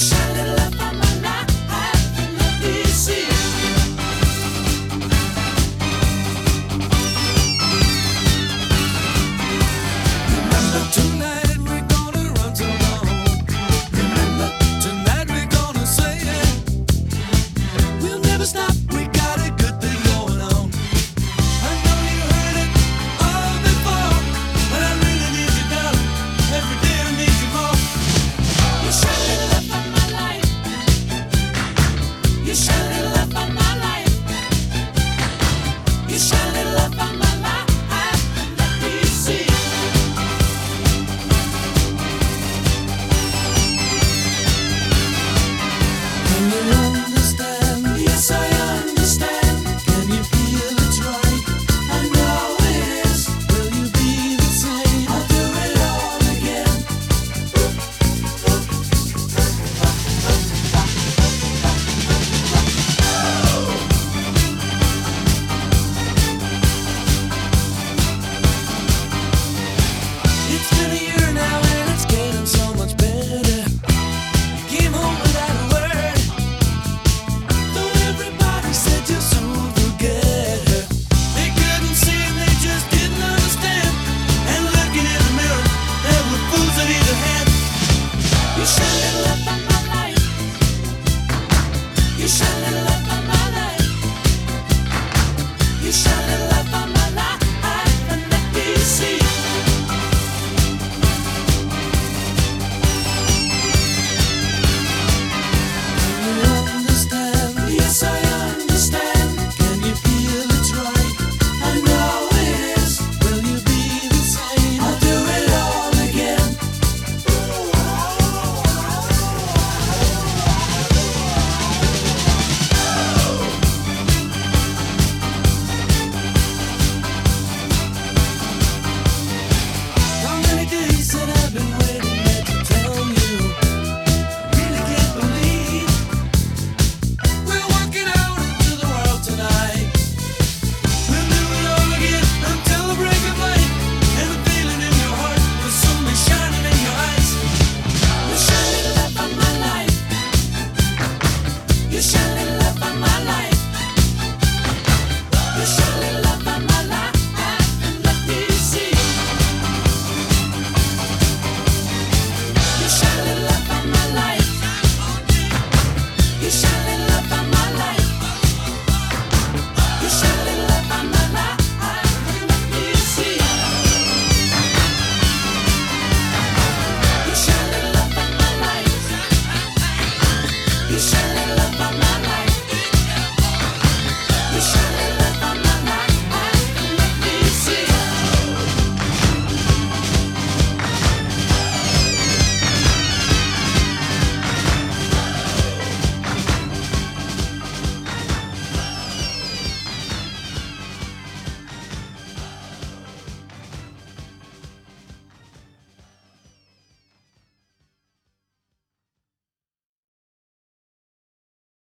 shine